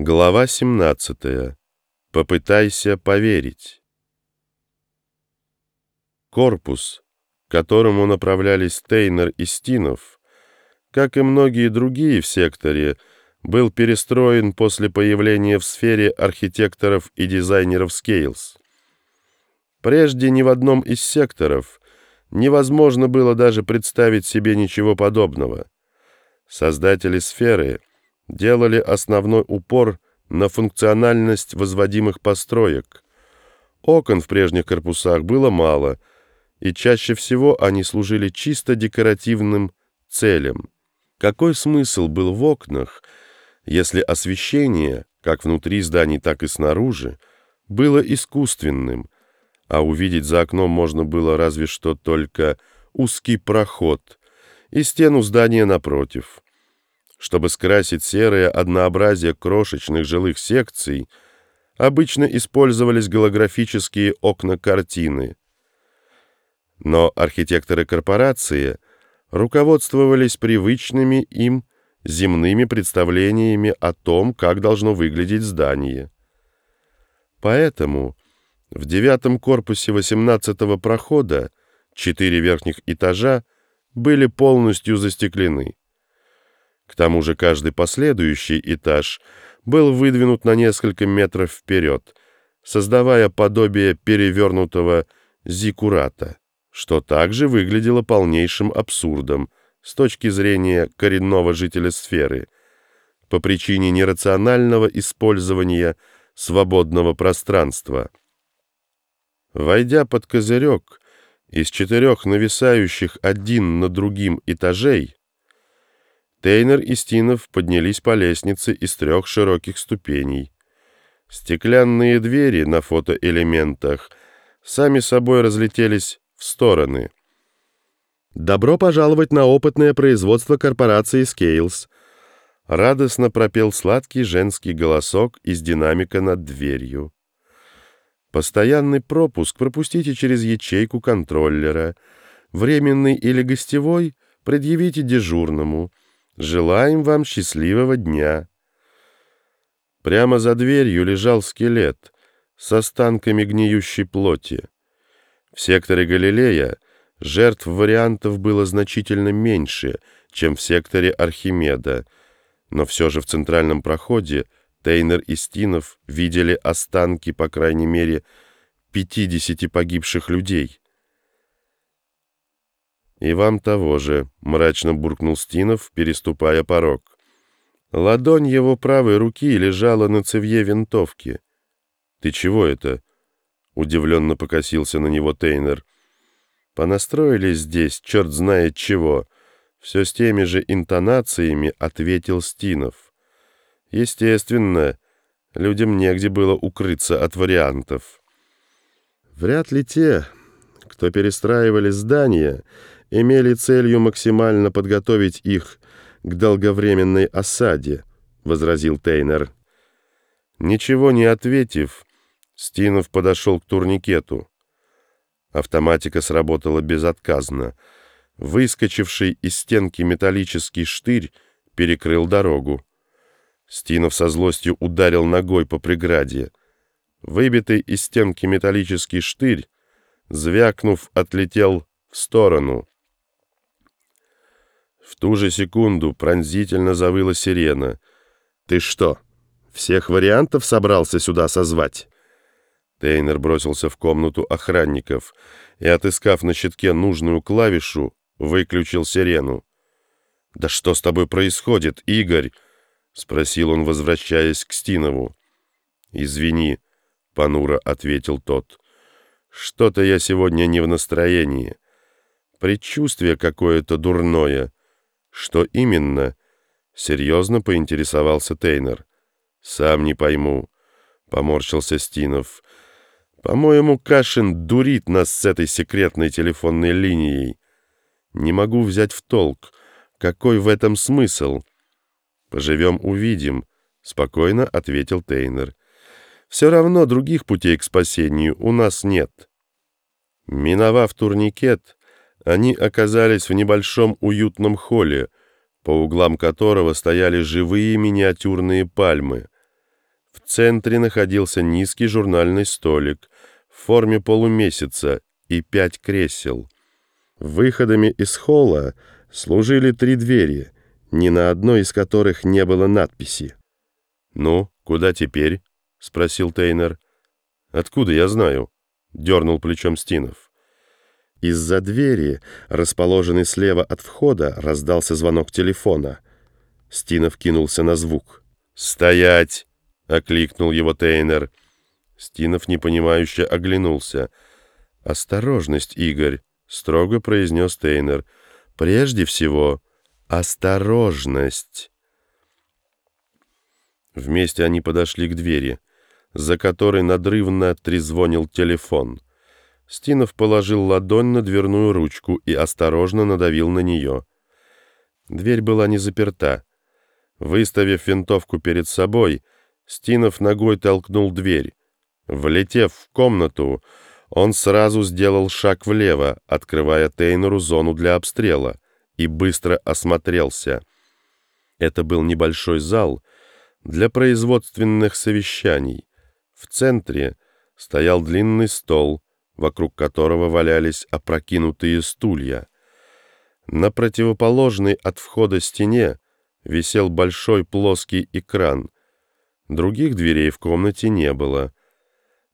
Глава 17. Попытайся поверить. Корпус, к которому направлялись Тейнер и Стинов, как и многие другие в секторе, был перестроен после появления в сфере архитекторов и дизайнеров Scales. Прежде ни в одном из секторов невозможно было даже представить себе ничего подобного. Создатели сферы — делали основной упор на функциональность возводимых построек. Окон в прежних корпусах было мало, и чаще всего они служили чисто декоративным целям. Какой смысл был в окнах, если освещение, как внутри зданий, так и снаружи, было искусственным, а увидеть за окном можно было разве что только узкий проход и стену здания напротив. Чтобы скрасить серое однообразие крошечных жилых секций, обычно использовались голографические окна картины. Но архитекторы корпорации руководствовались привычными им земными представлениями о том, как должно выглядеть здание. Поэтому в девятом корпусе 18-го прохода четыре верхних этажа были полностью застеклены. К тому же каждый последующий этаж был выдвинут на несколько метров вперед, создавая подобие перевернутого зиккурата, что также выглядело полнейшим абсурдом с точки зрения коренного жителя сферы, по причине нерационального использования свободного пространства. Войдя под козырек из четырех нависающих один на другим этажей, Тейнер и Стинов поднялись по лестнице из трех широких ступеней. Стеклянные двери на фотоэлементах сами собой разлетелись в стороны. «Добро пожаловать на опытное производство корпорации Scales», — радостно пропел сладкий женский голосок из динамика над дверью. «Постоянный пропуск пропустите через ячейку контроллера. Временный или гостевой предъявите дежурному». Желаем вам счастливого дня. Прямо за дверью лежал скелет с останками гниющей плоти. В секторе Галилея жертв вариантов было значительно меньше, чем в секторе Архимеда, но все же в центральном проходе Тейнер и Стинов видели останки, по крайней мере, 50 погибших людей. «И вам того же», — мрачно буркнул Стинов, переступая порог. Ладонь его правой руки лежала на цевье винтовки. «Ты чего это?» — удивленно покосился на него Тейнер. «Понастроили здесь, черт знает чего». Все с теми же интонациями ответил Стинов. Естественно, людям негде было укрыться от вариантов. Вряд ли те, кто перестраивали здания, имели целью максимально подготовить их к долговременной осаде, — возразил Тейнер. Ничего не ответив, Стинов подошел к турникету. Автоматика сработала безотказно. Выскочивший из стенки металлический штырь перекрыл дорогу. Стинов со злостью ударил ногой по преграде. Выбитый из стенки металлический штырь, звякнув, отлетел в сторону. В ту же секунду пронзительно завыла сирена. «Ты что, всех вариантов собрался сюда созвать?» Тейнер бросился в комнату охранников и, отыскав на щитке нужную клавишу, выключил сирену. «Да что с тобой происходит, Игорь?» — спросил он, возвращаясь к Стинову. «Извини», — понуро ответил тот. «Что-то я сегодня не в настроении. Предчувствие какое-то дурное». «Что именно?» — серьезно поинтересовался Тейнер. «Сам не пойму», — поморщился Стинов. «По-моему, Кашин дурит нас с этой секретной телефонной линией. Не могу взять в толк. Какой в этом смысл?» «Поживем, увидим», — спокойно ответил Тейнер. «Все равно других путей к спасению у нас нет». Миновав турникет, они оказались в небольшом уютном холле, по углам которого стояли живые миниатюрные пальмы. В центре находился низкий журнальный столик в форме полумесяца и пять кресел. Выходами из холла служили три двери, ни на одной из которых не было надписи. «Ну, куда теперь?» — спросил Тейнер. «Откуда я знаю?» — дернул плечом Стинов. Из-за двери, расположенной слева от входа, раздался звонок телефона. Стинов кинулся на звук. «Стоять!» — окликнул его Тейнер. Стинов непонимающе оглянулся. «Осторожность, Игорь!» — строго произнес Тейнер. «Прежде всего, осторожность!» Вместе они подошли к двери, за которой надрывно трезвонил телефон. Стинов положил ладонь на дверную ручку и осторожно надавил на нее. Дверь была не заперта. Выставив винтовку перед собой, Стинов ногой толкнул дверь. Влетев в комнату, он сразу сделал шаг влево, открывая Тейнеру зону для обстрела, и быстро осмотрелся. Это был небольшой зал для производственных совещаний. В центре стоял длинный стол, вокруг которого валялись опрокинутые стулья. На противоположной от входа стене висел большой плоский экран. Других дверей в комнате не было.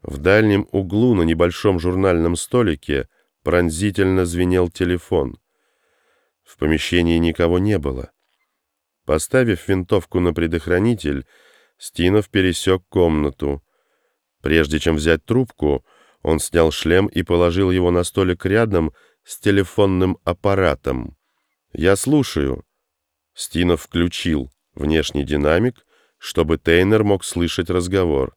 В дальнем углу на небольшом журнальном столике пронзительно звенел телефон. В помещении никого не было. Поставив винтовку на предохранитель, Стинов пересек комнату. Прежде чем взять трубку, он снял шлем и положил его на столик рядом с телефонным аппаратом. «Я слушаю». Стинов включил внешний динамик, чтобы Тейнер мог слышать разговор.